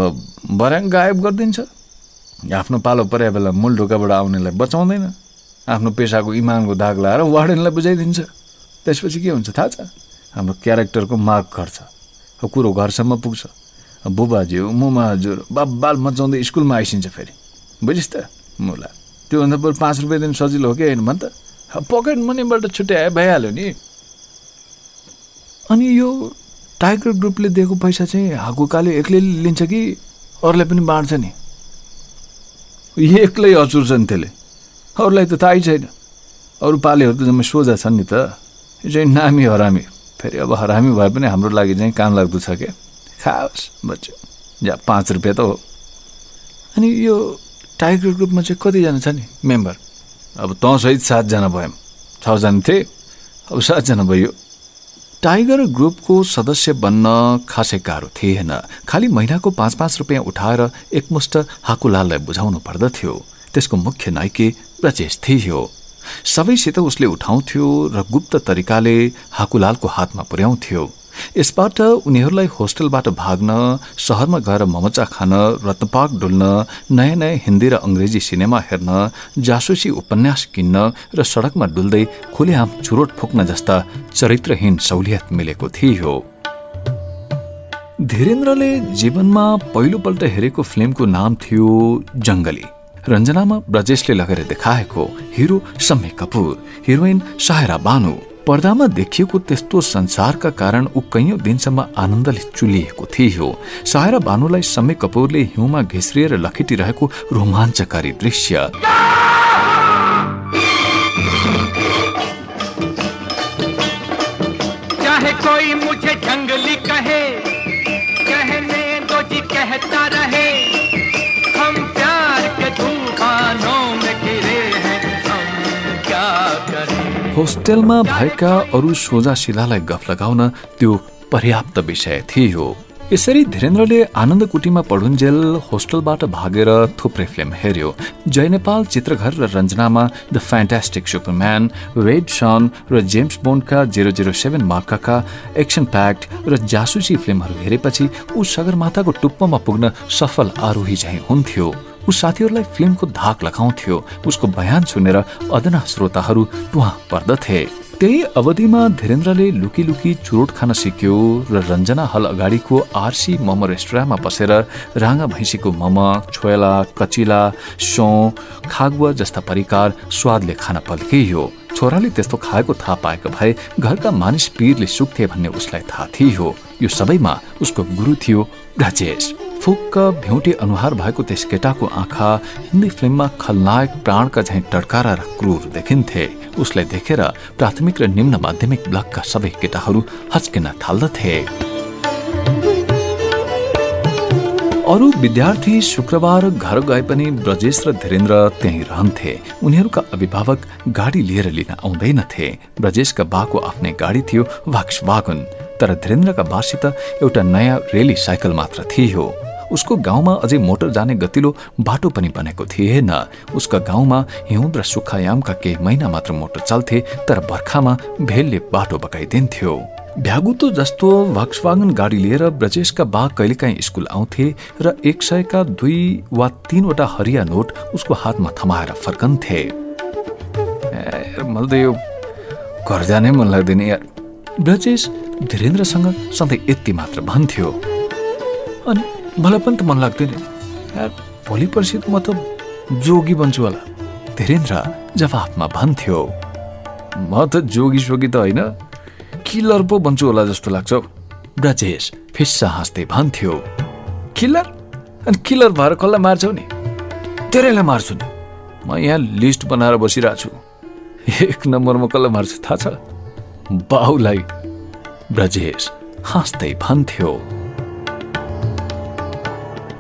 भर्याङ गायब गरिदिन्छ। आफ्नो पालो परे बेला मूल ढोकाबाट आउनेलाई बचाउँदैन। आफ्नो पेसाको इमानको दाग लाएर वार्डेनलाई बुझाइदिन्छ। त्यसपछि के हुन्छ थाहा छ? हाम्रो क्यारेक्टरको मार्क घट्छ। कुरो घरसम्म पुग्छ। बुबाज्यू मुमा हजुर बाल मचाउँदै स्कुलमा आइसिन्छ फेरि। बुझिस् त मुला। त्योभन्दा बरु पाँच रुपियाँ दिन सजिलो हो कि होइन भन् त। पकेट मनीबाट छुट्याए भइहाल्यो नि। अनि यो टाइगर ग्रुपले दिएको पैसा चाहिँ हाकुकाले एक्लै लिन्छ कि अरूलाई पनि बाँड्छ नि? एक्लै अचुर्छन् त्यसले। अरूलाई त थाहै छैन। अरू पालेहरू त जम्मै सोझा छन् नि त। यो चाहिँ नामी हरामी। फेरि अब हरामी भए पनि हाम्रो लागि चाहिँ काम लाग्दो छ क्या खाओस् बच्चो। जा पाँच रुपियाँ त हो। अनि यो टाइगर ग्रुपमा चाहिँ कतिजना छ नि मेम्बर? अब तँसहित सातजना भयौँ। छजना थिए। अब सातजना भयो। टाइगर ग्रुपको सदस्य बन्न खासै गाह्रो थिएन खालि महिनाको पाँच पाँच रुपियाँ उठाएर एकमुष्ट हाकुलाललाई बुझाउनु पर्दथ्यो। त्यसको मुख्य नाइके ब्रजेश थियो। सबैसित उसले उठाउँथ्यो र गुप्त तरिकाले हाकुलालको हातमा पुर्याउँथ्यो। यसबाट उनीहरूलाई होस्टेलबाट भाग्न सहरमा गएर ममचा खान रत्नपाक डुल्न नयाँ नयाँ हिन्दी र अङ्ग्रेजी सिनेमा हेर्न जासुसी उपन्यास किन्न र सडकमा डुल्दै खुलेआम चुरोट फुक्न जस्ता चरित्रहीन सहुलियत मिलेको थियो। धीरेन्द्रले जीवनमा पहिलोपल्ट हेरेको फिल्मको नाम थियो जङ्गली रञ्जनामा ब्रजेशले लगेर देखाएको हिरो सम्मे कपुर हिरोइन सायरा बानु। पर्दामा देखिएको त्यस्तो संसारका कारण ऊ कैयौं दिनसम्म आनन्दले चुलिएको थियो। सायरा बानुलाई सम्मे कपुरले हिउँमा घिस्रिएर लखेटिरहेको रोमाञ्चकारी दृश्य। होस्टेलमा भएका अरू सोझा शिलालाई गफ लगाउन त्यो पर्याप्त विषय थियो। यसरी धीरेन्द्रले आनन्द कुटीमा पढुन्जेल होस्टेलबाट भागेर थुप्रै फिल्म हेऱ्यो। जय नेपाल चित्रघर र रञ्जनामा the fantastic Superman red sun र जेम्स बोन्डका जेरो जेरो सेभेन मार्काका एक्सन प्याक्ट र जासुसी फिल्महरू हेरेपछि ऊ सगरमाथाको टुप्पोमा पुग्न सफल आरोही चाहिँ हुन्थ्यो। ऊ साथीहरूलाई फिल्मको धाक लगाउँथ्यो उसको बयान सुनेर अदना श्रोताहरू टुवा पर्दथे। त्यही अवधिमा धीरेन्द्रले लुकी लुकी चुरोट खान सिक्यो र रञ्जना हल अगाडिको आरसी मोमो रेस्टुराँमा बसेर राँगा भैँसीको मम छोयला कचिला सो खागुवा जस्ता परिकार स्वादले खान पल्कियो। छोराले त्यस्तो खाएको थाहा पाएको भए घरका मानिस पीरले सुक्थे भन्ने उसलाई थाहा थियो। यो सबैमा उसको गुरु थियो राजेश। फुक्क भ्यौटे अनुहार भएको त्यस केटाको आँखा हिन्दी फिल्ममा खलनायक प्राणका झैँ टड्कारा र क्रूर देखिन्थे। उसलाई देखेर प्राथमिक र निम्न माध्यमिक ब्लकका सबै केटाहरू हच्किन थाल्दथे। अरू विद्यार्थी शुक्रबार घर गए पनि ब्रजेश र धीरेन्द्र त्यही रहन्थे। उनीहरूका अभिभावक गाडी लिएर लिन आउँदैनथे। ब्रजेशका बाको आफ्नै गाडी थियो भाक्स वागन तर धीरेन्द्रका बासित एउटा नयाँ रेली साइकल मात्र थियो। उसको गाउँमा अझै मोटर जाने गतिलो बाटो पनि बनेको थिएन उसका गाउँमा हिउँद र सुक्खायामका केही महिना मात्र मोटर चल्थे तर बर्खामा भेलले बाटो बगाइदिन्थ्यो भ्यागुतो जस्तो भक्सवागन गाडी लिएर ब्रजेशका बा कहिलेकाहीँ स्कुल आउँथे र एक सयका दुई वा तीनवटा हरिया नोट उसको हातमा थमाएर फर्कन्थे। मलाई त यो घर जानै मन लाग्दैन ब्रजेश धीरेन्द्रसँग सधैँ यति मात्र भन्थ्यो। अनि मलाई पनि त मन लाग्दैन। यार भोलि पर्सि त म त जोगी बन्छु होला। धीरेन्द्र जवाफमा भन्थ्यो म त जोगी सोगी त होइन किलर पो बन्छु होला जस्तो लाग्छ ब्रजेश फिस्सा हाँस्दै भन्थ्यो किलर? अनि किलर भएर कसलाई मार्छौ नि? तेरैलाई मार्छु नि। म यहाँ लिस्ट बनाएर बसिरहेको छु। एक नम्बरमा कसलाई मार्छु थाहा छ? बाउलाई। ब्रजेश हाँस्दै भन्थ्यो।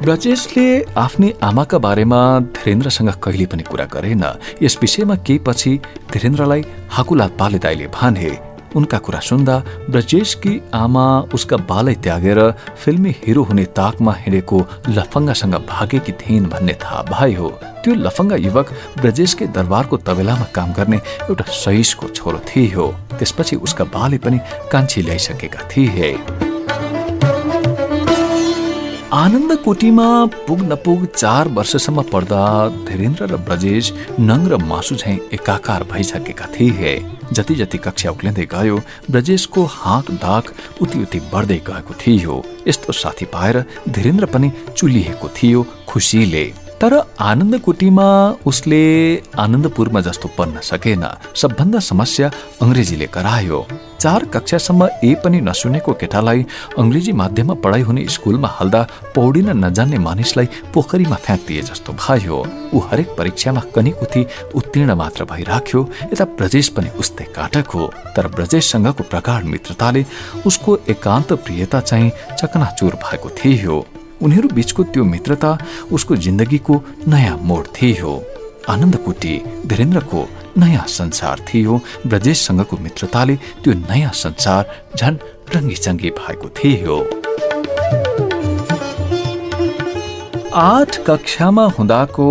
ब्रजेशले आफ्नै आमाका बारेमा धीरेन्द्रसँग कहिले पनि कुरा गरेन। यस विषयमा केही पछि धीरेन्द्रलाई हाकुलाल पालेदाईले भने। उनका कुरा सुन्दा ब्रजेशकी आमा उसका बालै त्यागेर फिल्मी हिरो हुने ताकमा हिँडेको लफङ्गासँग भागेकी थिइन् भन्ने थाहा भयो त्यो लफङ्गा युवक ब्रजेशकै दरबारको तबेलामा काम गर्ने एउटा सहिसको छोरो थियो त्यसपछि उसका बाले पनि कान्छी ल्याइसकेका थिए। आनन्द कोटीमा पुग नपुग चार वर्षसम्म पढ्दा धीरेन्द्र र ब्रजेश नङ र मासु झैँ एकाकार भइसकेका थिए। जति जति कक्षा उक्लिँदै गयो ब्रजेशको हाँक दाक उति उति बढ्दै गएको थियो। यस्तो साथी पाएर धीरेन्द्र पनि चुलिएको थियो खुसीले। तर आनन्द कुटीमा उसले आनन्दपुरमा जस्तो पढ्न सकेन। सबभन्दा समस्या अङ्ग्रेजीले करायो। चार कक्षासम्म ए पनि नसुनेको केटालाई अङ्ग्रेजी माध्यममा पढाइ हुने स्कुलमा हाल्दा पौडिन नजान्ने मानिसलाई पोखरीमा फ्याँकिदिए जस्तो भयो। ऊ हरेक परीक्षामा कनिकुथी उत्तीर्ण मात्र भइराख्यो। यता ब्रजेश पनि उस्तै काटक हो तर ब्रजेशसँगको प्रगाढ मित्रताले उसको एकान्त प्रियता चाहिँ चकनाचुर भएको थियो। उनीहरू बीचको त्यो मित्रता उसको जिन्दगीको नयाँ मोड थियो। आनन्द कुटी धीरेन्द्रको नयाँ संसार थियो। ब्रजेशसँगको मित्रताले त्यो नयाँ संसार झन् रङ्गी भएको थियो। आठ कक्षामा हुँदाको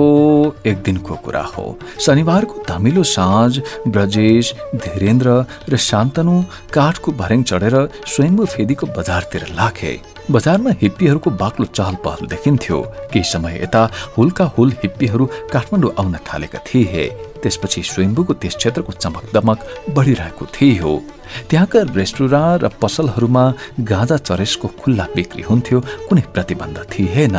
एक दिनको कुरा हो। शनिबारको धमिलो साँझ ब्रजेश धीरेन्द्र र शान्तनु काठको भर्याङ चढेर स्वयम्भू फेदीको बजारतिर लागे। बजारमा हिप्पीहरूको बाक्लो चहल पहल देखिन्थ्यो। केही समय यता हुलका हुल हिप्पीहरू काठमाडौँ आउन थालेका थिए। त्यसपछि स्वयम्भूको त्यस क्षेत्रको चमक दमक बढिरहेको थियो। त्यहाँका रेस्टुराँ र पसलहरूमा गाँजा चरेसको खुल्ला बिक्री हुन्थ्यो कुनै प्रतिबन्ध थिएन।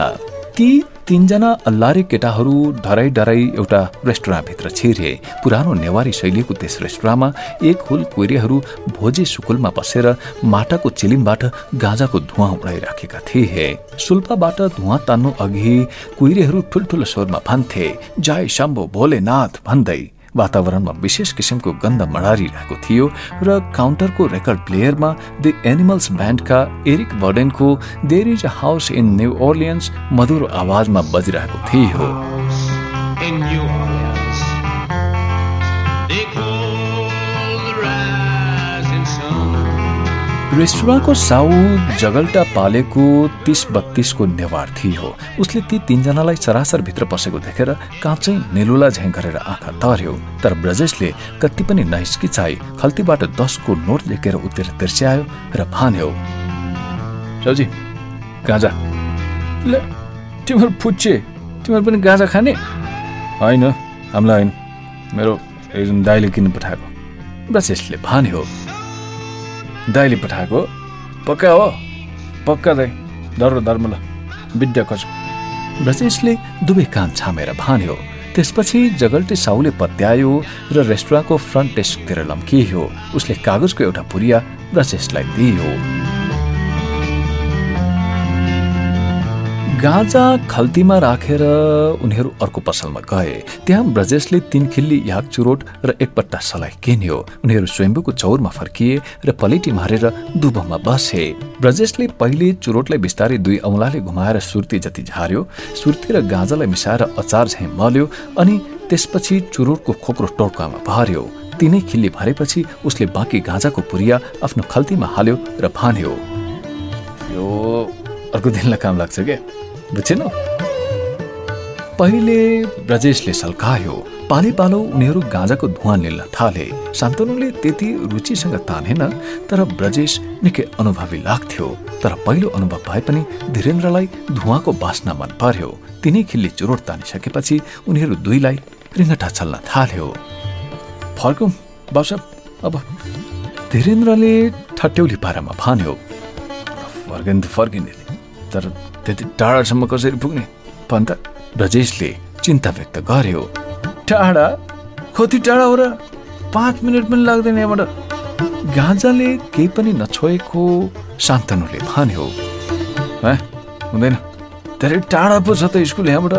ती तीनजना अल्लारे केटाहरू डराई डराई एउटा रेस्टुराँभित्र छिरे पुरानो नेवारी शैलीको त्यस रेस्टुराँमा एक हुल कुइरेहरू भोजे सुकुलमा बसेर माटाको चिलिमबाट गाँजाको धुवा उडाइराखेका थिए। सुल्पाबाट धुवा तान्नु अघि कुइरेहरू ठुल्ठुलो स्वरमा भन्थे जय शम्भो भोलेनाथ भन्दै। वातावरणमा विशेष किसिमको गन्ध मडारिरहेको थियो र काउन्टरको रेकर्ड प्लेयरमा द एनिमल्स ब्यान्डका Eric बर्डेनको there is a house in New Orleans मधुर आवाजमा बजिरहेको थियो। रेस्टुराँको साउ जगल्टा पालेको तिस बत्तीसको नेवार थियो। उसले ती तिनजनालाई सरासर भित्र पसेको देखेर काँचै नेलुला झैँ गरेर आँखा तर्यो। तर ब्रजेशले कति पनि नहिस्किचाई खल्तीबाट दसको नोट लेखेर उत्तिर तिर्स्यायो र भन्यो सौजी गाँजा। ल तिमीहरू फुच्चे। तिमीहरू पनि गाँजा खाने? होइन हामीलाई होइन। मेरो एकजना दाइले किन्नु पठाएको। ब्रजेशले भन्यो दाइले पठाएको पक्का हो? पक्का दाई डर धर्म ल। विद्या कच ब्रजेशले दुवै कान छामेर भन्यो त्यसपछि जगल्टे साउले पत्यायो र रेस्टुराँको फ्रन्ट डेस्कतिर लम्कियो। उसले कागजको एउटा पुरिया ब्रजेशलाई दियो। गाँजा खल्तीमा राखेर उनीहरू अर्को पसलमा गए। त्यहाँ ब्रजेशले तीन खिल्ली याग चुरोट र एकपट्टा सलाई किन्यो। उनीहरू स्वयम्भूको चौरमा फर्किए र पलेटी मारेर दुबोमा बसे। ब्रजेशले पहिले चुरोटलाई बिस्तारै दुई औँलाले घुमाएर सुर्ती जति झार्यो सुर्ती र गाँजालाई मिसाएर अचार झैँ मल्यो अनि त्यसपछि चुरोटको खोक्रो टोर्कामा भर्यो। तिनै खिल्ली भरेपछि उसले बाँकी गाँजाको पुरिया आफ्नो खल्तीमा हाल्यो र भन्यो यो अर्को दिनलाई काम लाग्छ क्या बुझेन? पहिले ब्रजेशले सल्कायो पाले पालो उनीहरू गाँजाको धुवा निल्न थाले। शान्तनुले त्यति रुचिसँग तानेन तर ब्रजेश निकै अनुभवी लाग्थ्यो। तर पहिलो अनुभव भए पनि धीरेन्द्रलाई धुवाको बास्ना मन पर्यो। तिनै खिल्ली चुरोट तानिसकेपछि उनीहरू दुईलाई रिङ्गटा चल्न थाल्यो। फर्कौँ बाबु अब धीरेन्द्रले ठट्यौली पारामा भन्यो फर्किन् त फर्किने तर त्यति टाढासम्म कसरी पुग्ने? भन्दा ब्रजेशले चिन्ता व्यक्त गर्यो। टाढा? कति टाढा हो र? पाँच मिनट पनि लाग्दैन यहाँबाट। गाँजाले केही पनि नछोएको शान्तनुले भन्यो। हुँदैन। धेरै टाढा पो छ त स्कुल यहाँबाट।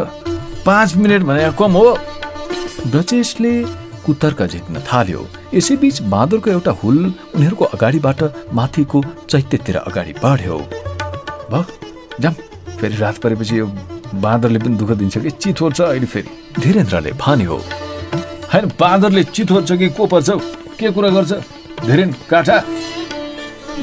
पाँच मिनट भने कम हो। ब्रजेशले कुतर्क झिक्न थाल्यो। यसैबीच बाँदरको एउटा हुल उनीहरूको अगाडिबाट माथिको चैत्यतिर अगाडि बढ्यो। जाम फेरि रात परेपछि यो बाँदरले पनि दुःख दिन्छ कि? चित छ अहिले फेरि। धीरेन्द्रले भन्यो होइन बाँदरले चित छ कि को पर्छ? के कुरा गर्छ? धेरै काठा?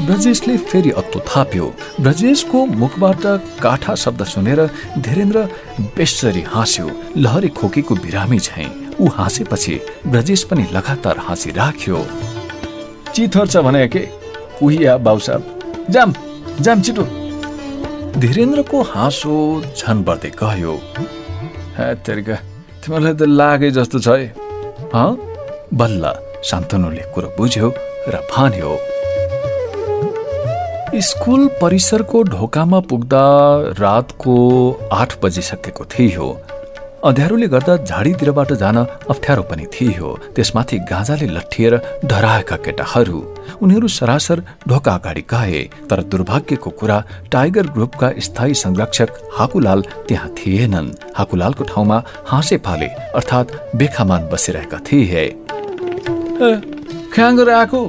ब्रजेशले फेरि अत्तो थाप्यो। ब्रजेशको मुखबाट काठा शब्द सुनेर धीरेन्द्र बेसरी हाँस्यो। लहरी खोकेको बिरामी झैँ। ऊ हाँसेपछि ब्रजेश पनि लगातार हाँसी राख्यो चिथोर छ भने के? उहिया बाउसाब जाम जाम छिटो धीरेन्द्रको हाँसो झन बढ्दै गयो। तिमीलाई त लागे जस्तो छ है? बल्ल शान्तनुले कुरो बुझ्यो र भन्यो स्कुल परिसरको ढोकामा पुग्दा रातको आठ बजिसकेको थियो। अँध्यारोले गर्दा झाडीतिरबाट जान अप्ठ्यारो पनि थियो। त्यसमाथि गाँजाले लट्ठिएर डराएका केटाहरू उनीहरू सरासर ढोका अगाडि गए तर दुर्भाग्यको कुरा टाइगर ग्रुपका स्थायी संरक्षक हाकुलाल त्यहाँ थिएनन्। हाकुलालको ठाउँमा हाँसे फाले अर्थात् बेखामान बसिरहेका थिए। आएको?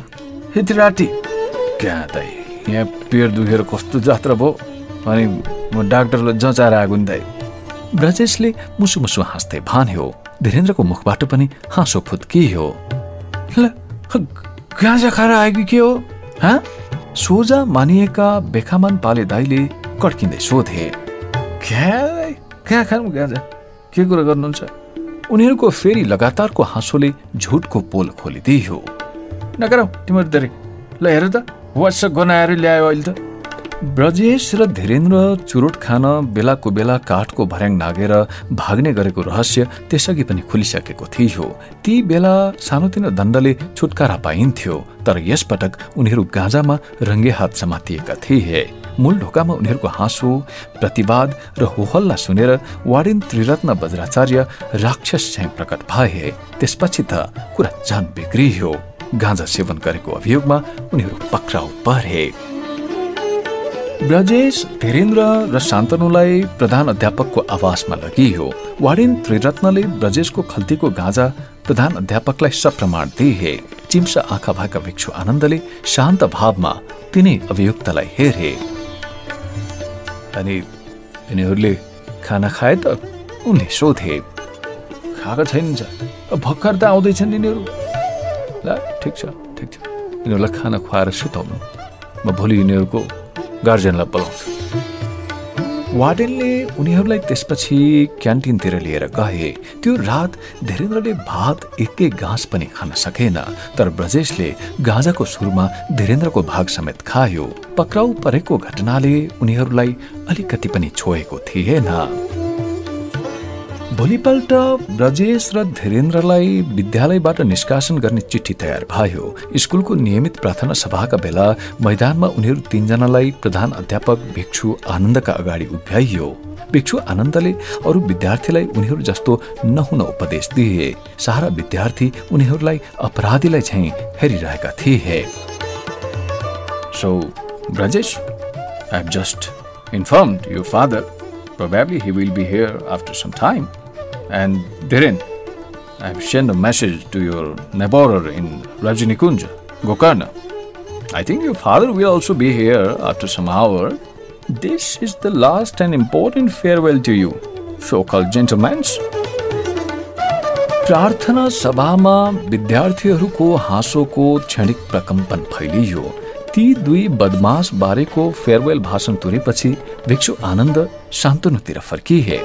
यहाँ पेट दुखेर कस्तो जात्रा भयो? अनि म डाक्टरलाई जचाएर आएको नि ब्रजेशले मुसु मुसु हाँस्दै भन्यो धीरेन्द्रको मुखबाट पनि हाँसो फुत्कियो। ल खाएर आएको हो? सोझा मानिएका बेखामान पाले दाईले कड्किँदै सोधे कहाँ के कुरा गर्नुहुन्छ? उनीहरूको फेरि लगातारको हाँसोले झुटको पोल खोलिदियो। नगराउ तिमीहरू धेरै। ल हेर त वाट्स गनाएर ल्यायो अहिले त। ब्रजेश र धीरेन्द्र चुरोट खान बेलाको बेला काठको भर्याङ नागेर भाग्ने गरेको रहस्य त्यसअघि पनि खुलिसकेको थियो। ती बेला सानोतिनो दण्डले छुटकारा पाइन्थ्यो तर यसपटक उनीहरू गाँजामा रङ्गे हात समातिएका थिए। मूल ढोकामा उनीहरूको हाँसो प्रतिवाद र होहल्ला सुनेर वाडिन त्रिरत्न वज्राचार्य राक्षस चाहिँ प्रकट भए। त्यसपछि त कुरा जान बिग्रियो। गाँजा सेवन गरेको अभियोगमा उनीहरू पक्राउ परे। ब्रजेश धीरेन्द्र र शान्तनुलाई प्रधान अध्यापकको आवासमा लगियो। वाडिन त्रिरत्नले ब्रजेशको खल्तीको गाँजा प्रधान अध्यापकलाई सप्रमाण दिए। चिम्स आँखा भएका भिक्षु आनन्दले शान्त भावमा तिनै अभियुक्तलाई हेरे। अनि यिनीहरूले खाना खाए त उनले सोधे खाएको छैन भर्खर त आउँदैछन् यिनीहरू? ल ठिक छ ठिक छ यिनीहरूलाई खाना खुवाएर सुताउनु। म भोलि यिनीहरूको गार्जेनलाई बोलाउँछु। वार्डेनले उनीहरूलाई त्यसपछि क्यान्टिनतिर लिएर गए। त्यो रात धीरेन्द्रले भात एकै घाँस पनि खान सकेन। तर ब्रजेशले गाँजाको सुरुमा धीरेन्द्रको भाग समेत खायो। पक्राउ परेको घटनाले उनीहरूलाई अलिकति पनि छोएको थिएन। भोलिपल्ट ब्रजेश र धीरेन्द्रलाई विद्यालयबाट निष्कासन गर्ने चिठी तयार भयो स्कुलको नियमित प्रार्थना सभाका बेला मैदानमा उनीहरू तीनजनालाई प्रधान अध्यापक भिक्षु आनन्दका अगाडि उभ्याइयो भिक्षु आनन्दले अरू विद्यार्थीलाई उनीहरू जस्तो नहुन उपदेश दिए सारा विद्यार्थी उनीहरूलाई अपराधीलाई झैँ हेरिरहेका थिए so Brajesh I just informed your father. Probably he will be here after some time. And Dhiren, I have sent a message to your neighbor in Rajinikunja, Gokarna. I think your father will also be here after some hour. This is the last and important farewell to you, so-called gentlemen. प्रार्थना सभामा विद्यार्थीहरूको हाँसोको क्षणिक प्रकम्पन फैलियो ती दुई बदमास बारेको farewell भाषण तुरेपछि भिक्षु आनन्द शान्तनुतिर फर्किए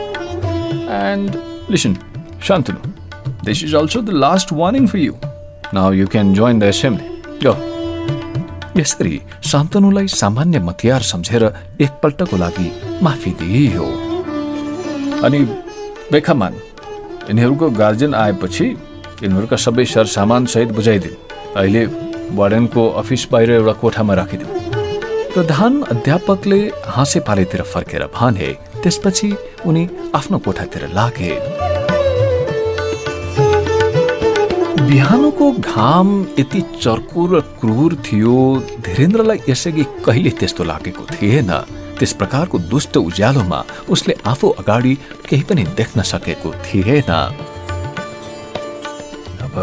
and Listen, Shantanu, this is also the last warning for you. Now you can join the assembly. Go. यसरी शान्तनुलाई सामान्य मतियार सम्झेर एकपल्टको लागि माफी दिइयो अनि बेखामान यिनीहरूको गार्जेन आएपछि यिनीहरूका सबै सरसामान सहित बुझाइदिनु अहिले वार्डनको अफिस बाहिर एउटा कोठामा राखिदिनु प्रधान अध्यापकले हाँसे पालेतिर फर्केर भने त्यसपछि उनी आफ्नो कोठातिर लागे बिहानको घाम यति चर्को र क्रूर थियो धीरेन्द्रलाई यसअघि कहिले त्यस्तो लागेको थिएन। त्यस प्रकारको दुष्ट उज्यालोमा उसले आफू अगाडि केही पनि देख्न सकेको थिएन। अब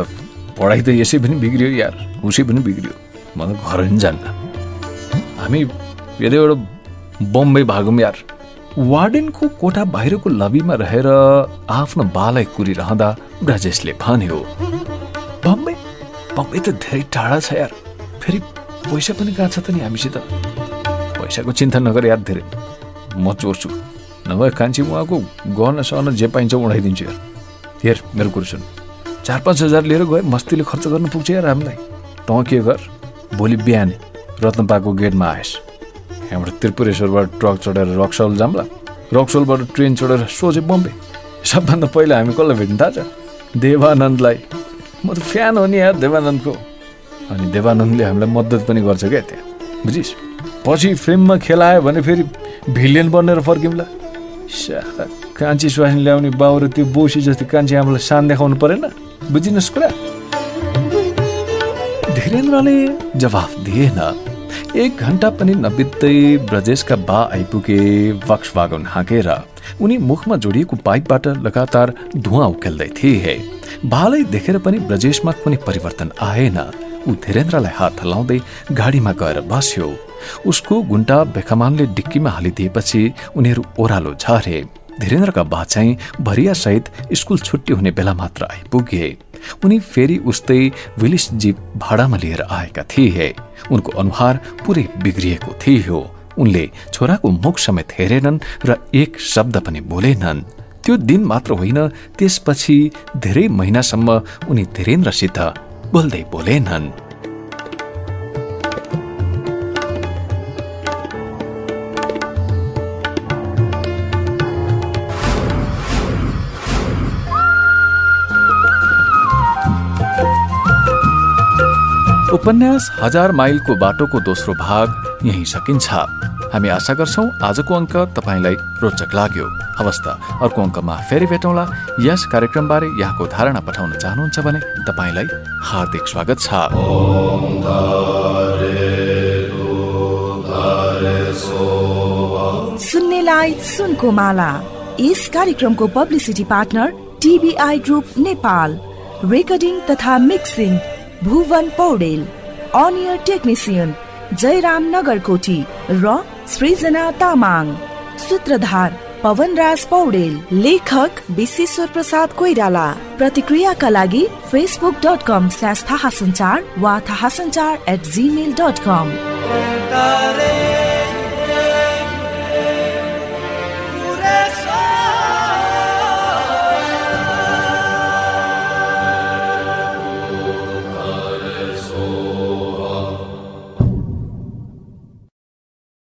पढाइ त यसै पनि बिग्रियो यार उसै पनि बिग्रियो। म त घर पनि जान्न। हामी यतैबाट बम्बई भागौँ यार। वार्डेनको कोठा बाहिरको लबीमा रहेर आफ्नो बालाई कुरिरहँदा ब्रजेशले भन्यो बम्बई त धेरै टाढा छ यार। फेरि पैसा पनि कहाँ छ त नि हामीसित? पैसाको चिन्ता नगर यार धेरै। म चोर्छु। नभए कान्छी उहाँको गहना सहना जे पाइन्छ उडाइदिन्छु यार। हेर मेरो कुरो सुन। चार पाँच हजार लिएर गए मस्तीले खर्च गर्नु पुग्छ यार हामीलाई। तँ के गर भोलि बिहान रत्नपाको गेटमा आएस्। यहाँबाट त्रिपुरेश्वरबाट ट्रक चढेर रक्सौल जाम्ला। रक्सौलबाट ट्रेन चढेर सोझे बम्बे। सबभन्दा पहिला हामी कसलाई भेट्नु थाहा छ देवानन्दलाई। म त फ्यान हो नि यार। देवानन्दको। अनि देवानन्दले हामीलाई मद्दत पनि गर्छ क्या त्यहाँ। बुझिस्? पछि फिल्ममा खेलायो भने फेरि भिलियन बनेर फर्किउँला कान्छी स्वास्नी ल्याउने बाउ र त्यो बोसी जस्तै कान्छी आमालाई सान देखाउनु परेन। बुझिनुहोस् कुरा। धीरेन्द्रले जवाफ दिएन। एक घन्टा पनि नबित्दै ब्रजेशका बा आइपुगे वक्स वागन हाँकेर उनी मुखमा जोडिएको पाइपबाट लगातार धुवा उकेल्दै थिए। बालाई देखेर पनि ब्रजेशमा कुनै परिवर्तन आएन। ऊ धीरेन्द्रलाई हात हलाउँदै गाडीमा गएर बस्यो। उसको गुन्टा बेखमानले डिक्कीमा हालिदिएपछि उनीहरू ओह्रालो झरे। धीरेन्द्रका बा चाहिँ भरिया सहित स्कुल छुट्टी हुने बेला मात्र आइपुगे। उनी फेरि उस्तै विलिस जीप भाडामा लिएर आएका थिए। उनको अनुहार पुरै बिग्रिएको थियो। उनले छोराको मुख समेत हेरेनन् र एक शब्द पनि बोलेनन्। त्यो दिन मात्र होइन त्यसपछि धेरै महिनासम्म उनी धीरेन्द्रसित बोल्दै बोलेनन्। उपन्यास हजार माइलको बाटोको दोस्रो भाग यही सकिन्छ। हामी आशा गर्छौ आजको अङ्क तपाईँलाई रोचक लाग्यो। अवस्था अर्को अङ्कमा फेरि भेटौँला। यस कार्यक्रमबारे यहाँको धारणा पठाउन चाहनुहुन्छ भने तपाईँलाई हार्दिक स्वागत छ। सुन्नेलाई सुनको माला। यस कार्यक्रमको publicity partner TBI group Nepal. Recording तथा मिक्सिङ भुवन पौडेल। अनियर टेक्निसियन जयराम नगरकोटी र सृजना तामाङ सूत्रधार पवनराज पौडेल, लेखक विश्वेश्वर प्रसाद कोइराला। प्रतिक्रियाका लागि फेसबुक डट कम स्ल्यास थाहा सञ्चार वा थाहा सञ्चार एट जिमेल डट कम